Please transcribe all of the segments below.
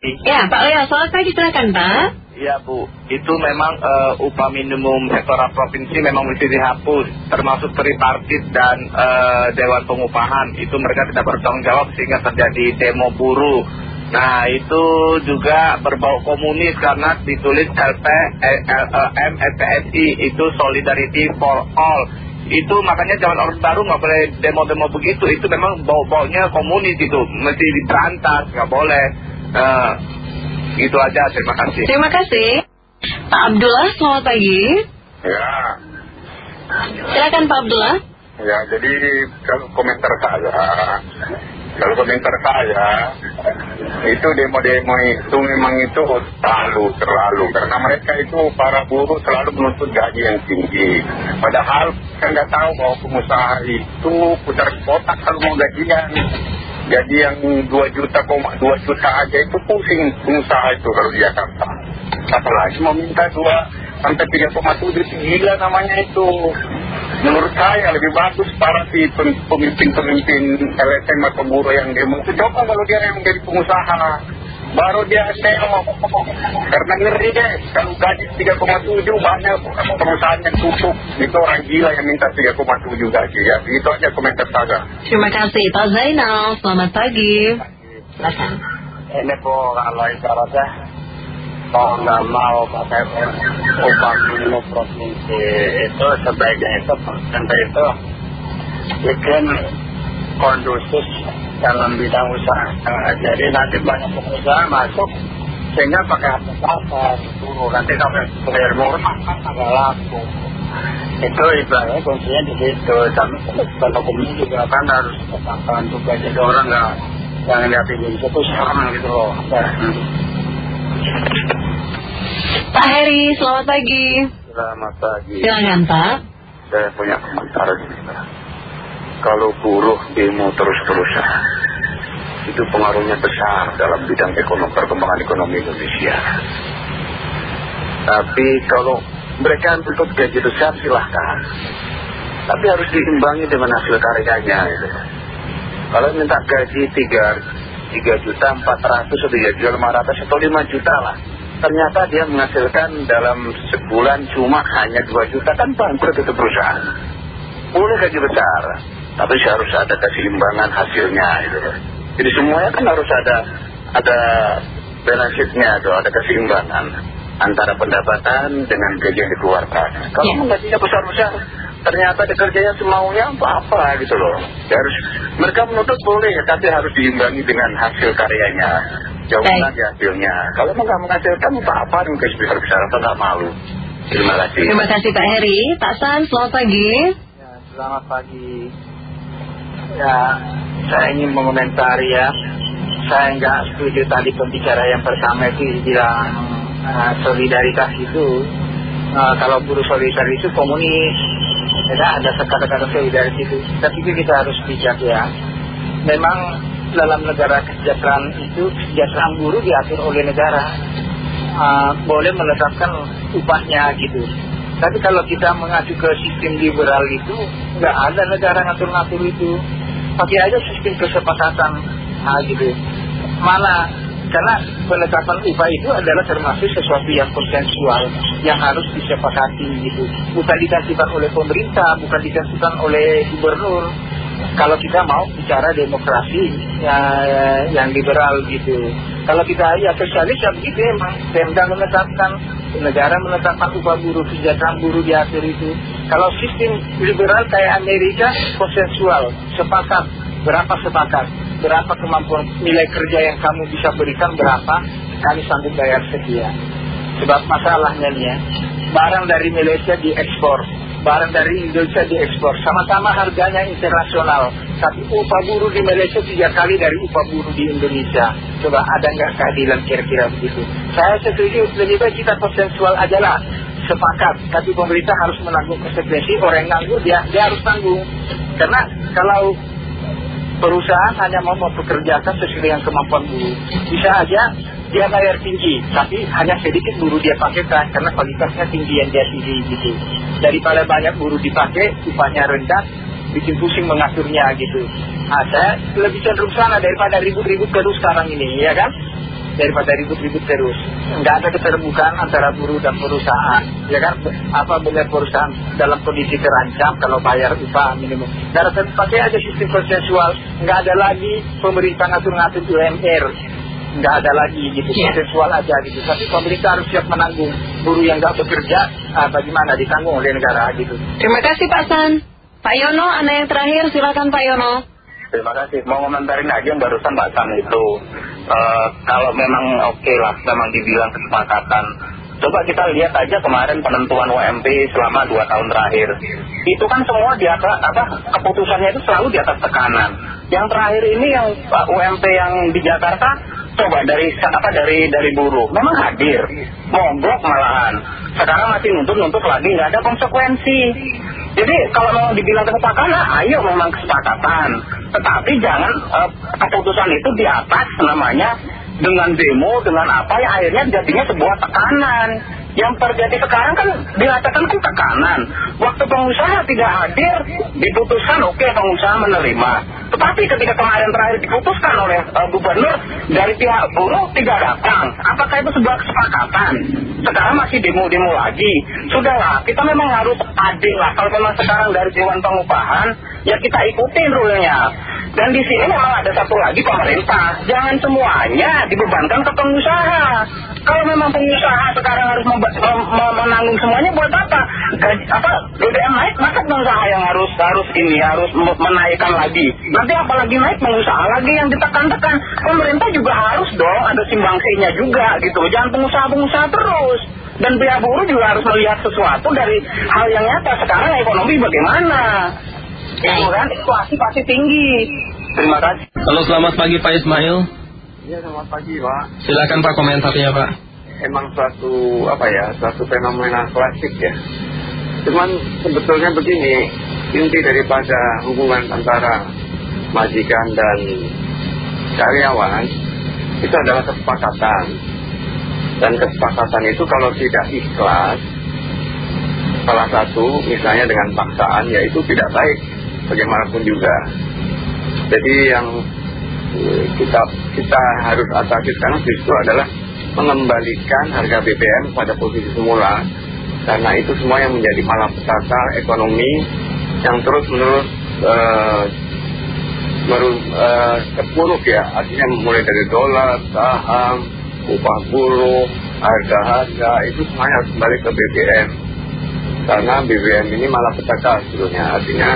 Ya, Pak Leo, selamat pagi, silakan Pak. Iya Bu, itu memang uh, upah minimum sektoral provinsi memang mesti dihapus, termasuk tripartit dan uh, Dewan Pengupahan. Itu mereka tidak bertanggung jawab sehingga terjadi demo buruh. Nah itu juga berbau komunis karena ditulis LP, LM, FPSI, itu Solidarity for All. Itu makanya zaman Orde Baru nggak boleh demo-demo begitu, itu memang bau-baunya komunis itu, mesti diberantas, nggak boleh. Uh, itu aja, terima kasih. Terima kasih. Pak Abdullah, selamat pagi. Ya. Silakan Pak Abdullah. Ya, jadi kalau komentar saya, kalau komentar saya, itu demo-demo itu memang itu terlalu, terlalu. Karena mereka itu para buruh selalu menuntut gaji yang tinggi. Padahal kan nggak tahu bahwa pengusaha itu putar kotak kalau mau gajian. Jadi yang 2 juta, 2 juta aja itu pusing pengusaha itu kalau di Jakarta. Apalagi mau minta 2 sampai 3,7 itu gila namanya itu. Menurut saya lebih bagus para si pemimpin-pemimpin LSM atau buruh yang demo coba kalau dia yang menjadi pengusaha baru dia nengok karena ngeri deh kalau gaji 3,7 banyak perusahaan yang tutup itu orang gila yang minta 3,7 gaji ya. Itu aja komentar saya terima kasih Pak Zainal. Selamat pagi. Silakan. Ini po kalau ibaratnya kalau nggak mau pakai upah minimum provinsi. Itu sebaiknya itu pemerintah itu bikin kondusif dalam bidang usaha. Nah, jadi nanti banyak pengusaha masuk sehingga pakai harga pasar turun. Nanti kalau bayar murah agak laku. Itu ibaratnya kuncinya di situ. Tapi kalau hukumnya juga kan harus tetapkan juga. Jadi orang nggak yang lihat Indonesia itu sama gitu loh. Pak Heri, selamat pagi. Selamat pagi. Silakan Pak. Saya punya komentar gini kalau buruh demo terus-terusan itu pengaruhnya besar dalam bidang ekonomi perkembangan ekonomi Indonesia tapi kalau mereka untuk gaji besar silahkan tapi harus diimbangi dengan hasil karyanya gitu. kalau minta gaji 3, 3 juta 400 atau 3 juta 500 atau 5 juta lah ternyata dia menghasilkan dalam sebulan cuma hanya 2 juta kan bangkrut itu perusahaan boleh gaji besar tapi harus ada keseimbangan hasilnya gitu. Jadi semuanya kan harus ada ada balance tuh, ada keseimbangan antara pendapatan dengan gaji yang dikeluarkan. Kalau yeah. gajinya besar-besar, ternyata kerjanya semaunya apa-apa gitu loh. Ya harus mereka menuntut boleh, tapi harus diimbangi dengan hasil karyanya. Jauh lagi hasilnya. Kalau nggak menghasilkan apa-apa dengan gaji besar-besar atau nggak malu. Terima kasih. Terima kasih Pak Heri. Pak San, selamat pagi. Ya, selamat pagi. Ya, saya ingin mengomentari ya. Saya nggak setuju tadi pembicara yang pertama itu bilang uh, solidaritas itu. Uh, kalau buruh solidaritas itu komunis. Ya, ada kata-kata solidaritas itu. Tapi kita harus bijak ya. Memang dalam negara kesejahteraan itu kesejahteraan buruh diatur oleh negara. Uh, boleh menetapkan upahnya gitu. Tapi kalau kita mengacu ke sistem liberal itu, nggak ada negara ngatur-ngatur itu pakai aja sistem kesepakatan. Nah gitu. Mana karena penetapan upah itu adalah termasuk sesuatu yang konsensual yang harus disepakati gitu. Bukan ditentukan oleh pemerintah bukan ditentukan oleh gubernur. Kalau kita mau bicara demokrasi ya, yang liberal gitu kalau kita ya sosialis ya begitu emang Pemda menetapkan negara menetapkan upah buruh kesejahteraan buruh diatur itu. Kalau sistem liberal kayak Amerika konsensual sepakat. Berapa sepakat? Berapa kemampuan nilai kerja yang kamu bisa berikan berapa? Kami sanggup bayar sekian. Sebab masalahnya nih ya barang dari Malaysia diekspor barang dari Indonesia diekspor. Sama-sama harganya internasional. Tapi upah buruh di Malaysia tiga kali dari upah buruh di Indonesia. Coba ada nggak keadilan kira-kira begitu? Saya setuju lebih baik kita konsensual aja lah. Sepakat tapi pemerintah harus menanggung konsekuensi. Orang yang nganggur dia, dia harus tanggung. Karena kalau perusahaan hanya mau mempekerjakan sesuai dengan kemampuan buruh. Bisa aja dia bayar tinggi, tapi hanya sedikit buruh dia pakai kan, karena kualitasnya tinggi yang dia tinggi gitu. Daripada banyak buruh dipakai, upahnya rendah, bikin pusing mengaturnya gitu. Nah, saya lebih cenderung sana daripada ribut-ribut terus sekarang ini, ya kan? daripada ribut-ribut terus. Nggak ada keterbukaan antara buruh dan perusahaan. Ya kan, apa benar perusahaan dalam kondisi terancam kalau bayar upah minimum. Karena pakai aja sistem konsensual, nggak ada lagi pemerintah ngatur-ngatur UMR. Nggak ada lagi gitu, Ya. konsensual aja gitu. Tapi pemerintah harus siap menanggung buruh yang nggak bekerja, ah, bagaimana ditanggung oleh negara gitu. Terima kasih Pak San. Pak Yono, Anda yang terakhir, silakan Pak Yono. Terima kasih. Mau komentarin aja yang barusan Pak Sam itu. Eh, kalau memang oke lah, memang dibilang kesepakatan. Coba kita lihat aja kemarin penentuan UMP selama dua tahun terakhir. Itu kan semua di atas, apa, keputusannya itu selalu di atas tekanan. Yang terakhir ini yang UMP yang di Jakarta, coba dari apa dari dari buruh, memang hadir, mogok malahan. Sekarang masih nuntut-nuntut lagi, nggak ada konsekuensi. Jadi kalau mau dibilang kesepakatan, nah, ayo memang kesepakatan. Tetapi jangan eh, keputusan itu di atas namanya dengan demo, dengan apa yang akhirnya jadinya sebuah tekanan. Yang terjadi sekarang kan dirasakan kan tekanan. Waktu pengusaha tidak hadir, diputuskan oke pengusaha menerima. Tetapi ketika kemarin terakhir diputuskan oleh eh, gubernur dari pihak buruh tidak datang. Apakah itu sebuah kesepakatan? Sekarang masih demo-demo lagi. Sudahlah, kita memang harus adil lah. Kalau memang sekarang dari Dewan Pengupahan, ya kita ikutin rule-nya. Dan di sini memang ada satu lagi pemerintah. Jangan semuanya dibebankan ke pengusaha. Kalau memang pengusaha sekarang harus menanggung semuanya buat apa? Gaji, apa BBM naik, masa pengusaha yang harus harus ini harus me- menaikkan lagi. Nanti apalagi naik pengusaha lagi yang ditekan-tekan. Pemerintah juga harus dong ada simbangsinya juga gitu. Jangan pengusaha-pengusaha terus. Dan pihak buruh juga harus melihat sesuatu dari hal yang nyata. Sekarang ekonomi bagaimana? Itu kan inflasi pasti tinggi. Terima kasih. Halo selamat pagi Pak Ismail Ya selamat pagi Pak. Silakan Pak komentarnya Pak Emang suatu apa ya, suatu fenomena klasik ya. Cuman sebetulnya begini, inti daripada hubungan antara majikan dan karyawan itu adalah kesepakatan. Dan kesepakatan itu kalau tidak ikhlas, salah satu misalnya dengan paksaan, ya itu tidak baik bagaimanapun juga. Jadi yang kita kita harus atasi sekarang justru adalah mengembalikan harga BBM pada posisi semula. Karena itu semua yang menjadi malapetaka ekonomi yang terus menerus eh, meru- eh, ya. Artinya mulai dari dolar, saham, upah buruh, harga-harga itu semuanya harus kembali ke BBM karena BBM ini malah petaka sebetulnya. Artinya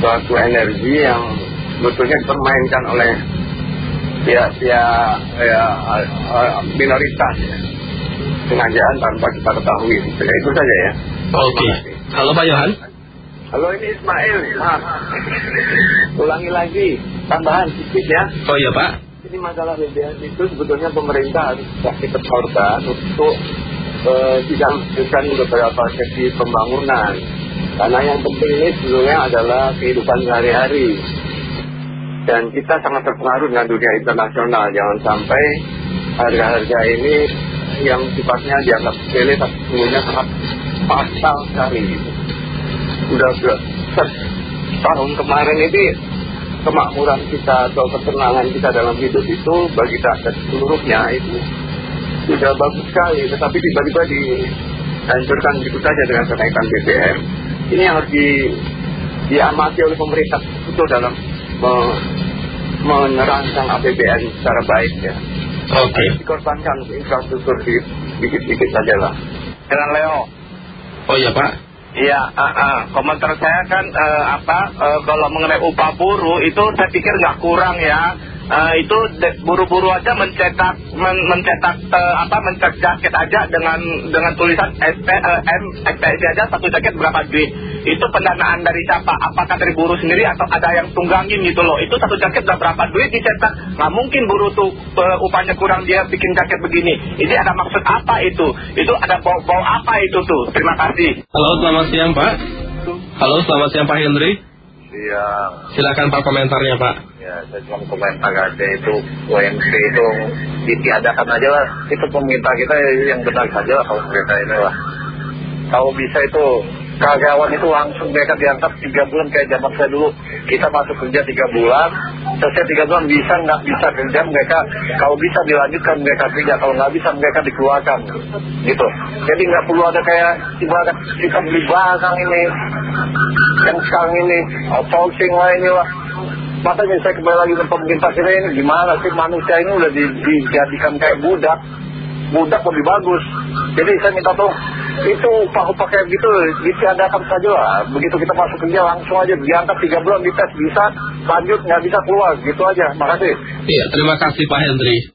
suatu energi yang sebetulnya dipermainkan oleh pihak-pihak ya, minoritas. Ya. sengajaan tanpa kita ketahui. Ya, itu saja ya. Oke. Halo Pak Yohan halo ini Ismail. Maaf ulangi lagi tambahan sedikit ya. Oh iya Pak. Ini masalah BBM itu sebetulnya pemerintah harus kasih ketorkan untuk eh, tidak memberikan beberapa sesi pembangunan. Karena yang penting ini sebetulnya adalah kehidupan sehari-hari. Dan kita sangat terpengaruh dengan dunia internasional. Jangan sampai harga-harga ini yang sifatnya dianggap sepele tapi sesungguhnya sangat fatal sekali. Sudah sudah tahun kemarin ini kemakmuran kita atau ketenangan kita dalam hidup itu bagi rakyat seluruhnya itu sudah bagus sekali tetapi tiba-tiba dihancurkan begitu saja dengan kenaikan BBM ini yang harus di, diamati oleh pemerintah itu dalam me- menerancang APBN secara baik ya Oke dikorbankan infrastruktur di- sedikit-sedikit saja lah Dengan Leo. Oh iya Pak Iya, ah, ah. komentar saya kan eh, apa eh, kalau mengenai upah buruh itu saya pikir nggak kurang ya. Eh, itu buru-buru aja mencetak men- mencetak eh, apa mencetak jaket aja dengan dengan tulisan SP eh, M SPSI aja satu jaket berapa duit. Itu pendanaan dari siapa? Apakah dari buruh sendiri atau ada yang tunggangin gitu loh? Itu satu jaket udah berapa duit dicetak? Nggak mungkin buruh tuh eh, upahnya kurang dia bikin jaket begini. Ini ada maksud apa itu? Itu ada bau-bau apa itu tuh? Terima kasih. Halo selamat siang Pak Halo selamat siang Pak Hendri Iya, Silakan Pak komentarnya Pak ya saya cuma komentar aja itu UMC itu ditiadakan aja lah. Itu pemerintah kita yang benar saja lah kalau pemerintah ini lah. Kalau bisa itu karyawan itu langsung mereka diangkat tiga bulan kayak zaman saya dulu. Kita masuk kerja tiga bulan selesai tiga bulan bisa nggak bisa kerja mereka kalau bisa dilanjutkan mereka kerja. Kalau nggak bisa mereka dikeluarkan. Gitu. Jadi nggak perlu ada kayak ibarat kita beli barang ini yang sekarang ini outsourcing lah inilah. Makanya saya kembali lagi ke pemerintah kita ini gimana sih manusia ini udah di, dijadikan kayak budak. Budak lebih bagus. Jadi saya minta tolong itu upah-upah kayak gitu ditiadakan saja lah. Begitu kita masuk kerja langsung aja diangkat tiga bulan dites bisa lanjut nggak bisa keluar gitu aja. Makasih. Iya terima kasih Pak Hendri